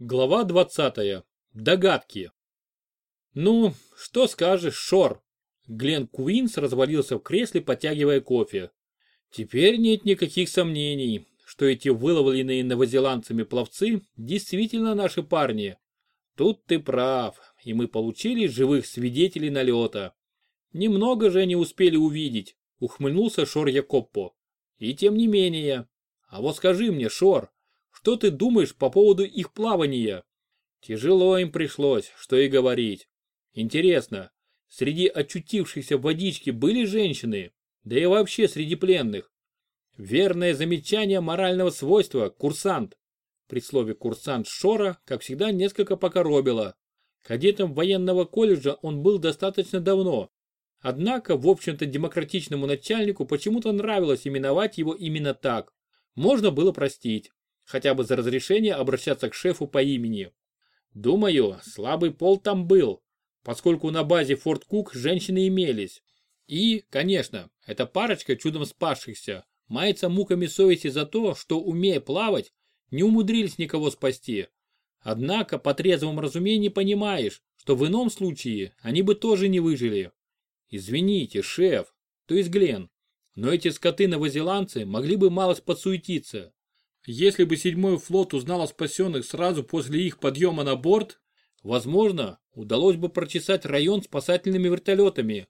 Глава 20. Догадки. Ну, что скажешь, Шор? Глен Куинс развалился в кресле, потягивая кофе. Теперь нет никаких сомнений, что эти выловленные новозеландцами пловцы действительно наши парни. Тут ты прав, и мы получили живых свидетелей налета. Немного же они успели увидеть, ухмыльнулся Шор Якоппо. И тем не менее. А вот скажи мне, Шор, что ты думаешь по поводу их плавания? Тяжело им пришлось, что и говорить. Интересно, среди очутившихся в водичке были женщины? Да и вообще среди пленных? Верное замечание морального свойства, курсант. При слове курсант Шора, как всегда, несколько покоробило. Кадетом военного колледжа он был достаточно давно. Однако, в общем-то, демократичному начальнику почему-то нравилось именовать его именно так. Можно было простить хотя бы за разрешение обращаться к шефу по имени. Думаю, слабый пол там был, поскольку на базе Форт Кук женщины имелись. И, конечно, эта парочка чудом спасшихся мается муками совести за то, что, умея плавать, не умудрились никого спасти. Однако по трезвому разумению понимаешь, что в ином случае они бы тоже не выжили. Извините, шеф, то есть Глен, но эти скоты-новозеландцы могли бы малость подсуетиться. Если бы седьмой флот узнал о спасенных сразу после их подъема на борт, возможно, удалось бы прочесать район спасательными вертолетами.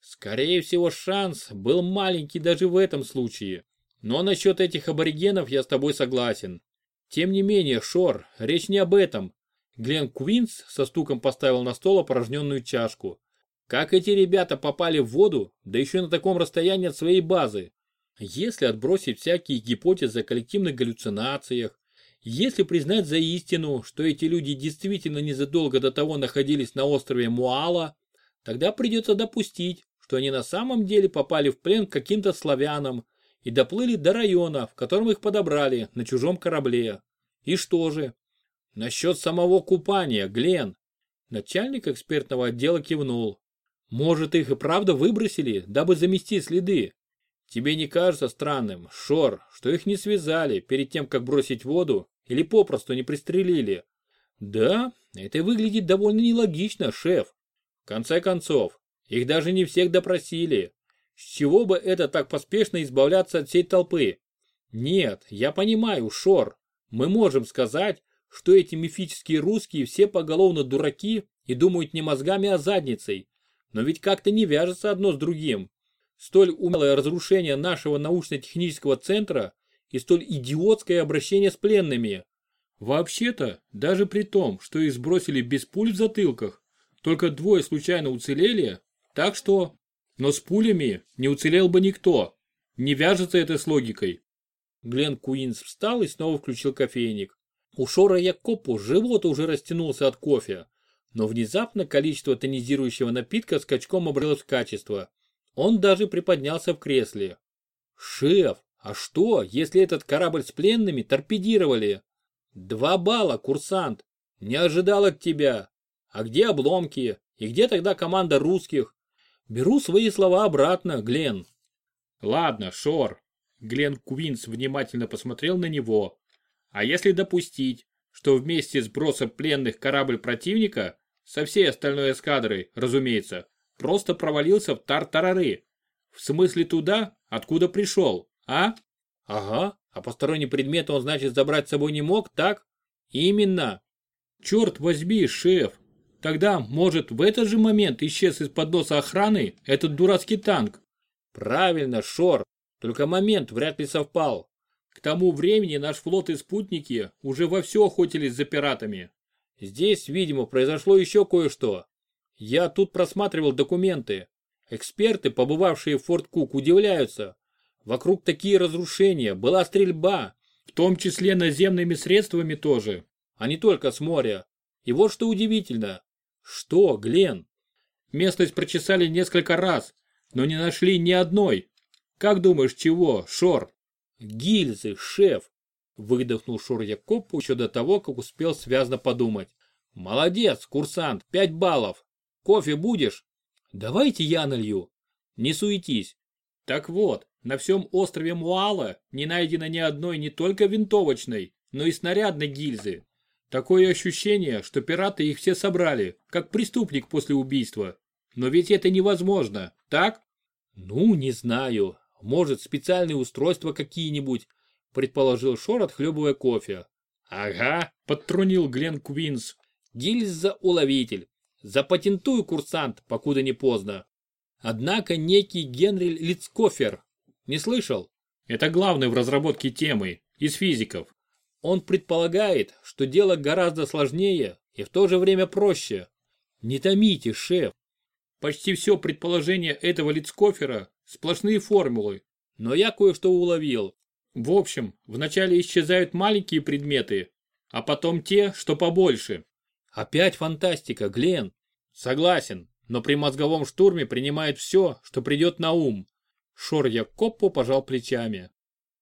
Скорее всего, шанс был маленький даже в этом случае. Но насчет этих аборигенов я с тобой согласен. Тем не менее, Шор, речь не об этом. Глен Квинс со стуком поставил на стол опорожненную чашку. Как эти ребята попали в воду, да еще на таком расстоянии от своей базы? Если отбросить всякие гипотезы о коллективных галлюцинациях, если признать за истину, что эти люди действительно незадолго до того находились на острове Муала, тогда придется допустить, что они на самом деле попали в плен к каким-то славянам и доплыли до района, в котором их подобрали на чужом корабле. И что же? Насчет самого купания, Глен. Начальник экспертного отдела кивнул. Может, их и правда выбросили, дабы замести следы? Тебе не кажется странным, Шор, что их не связали перед тем, как бросить воду или попросту не пристрелили? Да, это выглядит довольно нелогично, шеф. В конце концов, их даже не всех допросили. С чего бы это так поспешно избавляться от всей толпы? Нет, я понимаю, Шор. Мы можем сказать, что эти мифические русские все поголовно дураки и думают не мозгами, а задницей. Но ведь как-то не вяжется одно с другим столь умелое разрушение нашего научно-технического центра и столь идиотское обращение с пленными. Вообще-то, даже при том, что их сбросили без пуль в затылках, только двое случайно уцелели, так что... Но с пулями не уцелел бы никто. Не вяжется это с логикой. Глен Куинс встал и снова включил кофейник. У Шора Якопу живот уже растянулся от кофе, но внезапно количество тонизирующего напитка скачком обрелось в качество. Он даже приподнялся в кресле. «Шеф, а что, если этот корабль с пленными торпедировали?» «Два балла, курсант. Не ожидал от тебя. А где обломки? И где тогда команда русских?» «Беру свои слова обратно, Глен». «Ладно, Шор». Глен Квинс внимательно посмотрел на него. «А если допустить, что вместе с бросом пленных корабль противника, со всей остальной эскадрой, разумеется, просто провалился в тартарары. В смысле туда, откуда пришел, а? Ага, а посторонний предмет он, значит, забрать с собой не мог, так? Именно. Черт возьми, шеф. Тогда, может, в этот же момент исчез из-под носа охраны этот дурацкий танк? Правильно, Шор. Только момент вряд ли совпал. К тому времени наш флот и спутники уже вовсю охотились за пиратами. Здесь, видимо, произошло еще кое-что. Я тут просматривал документы. Эксперты, побывавшие в Форт Кук, удивляются. Вокруг такие разрушения, была стрельба, в том числе наземными средствами тоже, а не только с моря. И вот что удивительно. Что, Глен? Местность прочесали несколько раз, но не нашли ни одной. Как думаешь, чего, Шор? Гильзы, шеф, выдохнул Шор Якопу еще до того, как успел связно подумать. Молодец, курсант, пять баллов. Кофе будешь? Давайте я налью. Не суетись. Так вот, на всем острове Муала не найдено ни одной не только винтовочной, но и снарядной гильзы. Такое ощущение, что пираты их все собрали, как преступник после убийства. Но ведь это невозможно, так? Ну, не знаю. Может, специальные устройства какие-нибудь, предположил Шор, отхлебывая кофе. Ага, подтрунил Глен Квинс. Гильза-уловитель. Запатентую, курсант, покуда не поздно. Однако некий Генри Лицкофер. Не слышал? Это главный в разработке темы, из физиков. Он предполагает, что дело гораздо сложнее и в то же время проще. Не томите, шеф. Почти все предположение этого Лицкофера – сплошные формулы. Но я кое-что уловил. В общем, вначале исчезают маленькие предметы, а потом те, что побольше. Опять фантастика, Глен. Согласен, но при мозговом штурме принимает все, что придет на ум. Шор Якоппо пожал плечами.